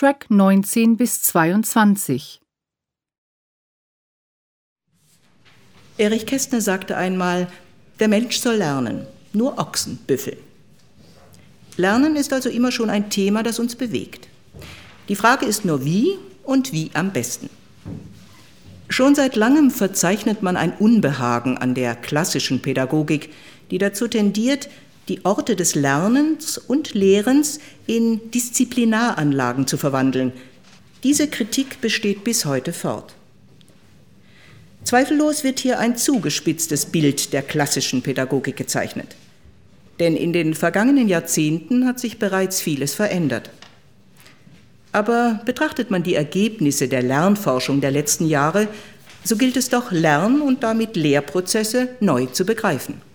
Track 19 bis 22. Erich Kästner sagte einmal, der Mensch soll lernen, nur Ochsen büffeln. Lernen ist also immer schon ein Thema, das uns bewegt. Die Frage ist nur wie und wie am besten. Schon seit langem verzeichnet man ein Unbehagen an der klassischen Pädagogik, die dazu tendiert, die Orte des Lernens und Lehrens in Disziplinaranlagen zu verwandeln. Diese Kritik besteht bis heute fort. Zweifellos wird hier ein zugespitztes Bild der klassischen Pädagogik gezeichnet. Denn in den vergangenen Jahrzehnten hat sich bereits vieles verändert. Aber betrachtet man die Ergebnisse der Lernforschung der letzten Jahre, so gilt es doch, Lern- und damit Lehrprozesse neu zu begreifen.